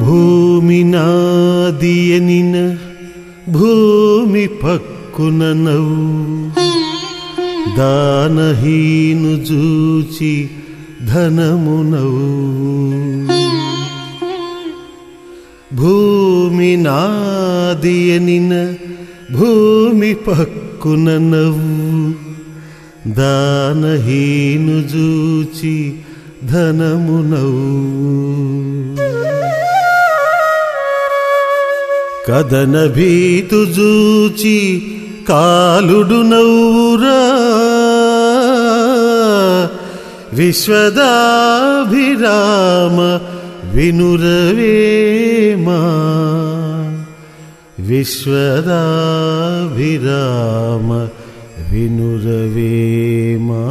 ಭೂಮಿ ನಾದಿಯನಿನ ಭೂಮಿ ಪಕ್ಕುನ ನವು దానహీను జూచి ధనమునవు భూమి నాదియనిన భూమి పక్కున నవ్వు దానహీను జూచి ధనమునవు కదన భీతు జూచి కాలుడు నవ్వురా విశ్వదాభిరామ వినురవేమా విశ్వదాభిరామ వినురవేమా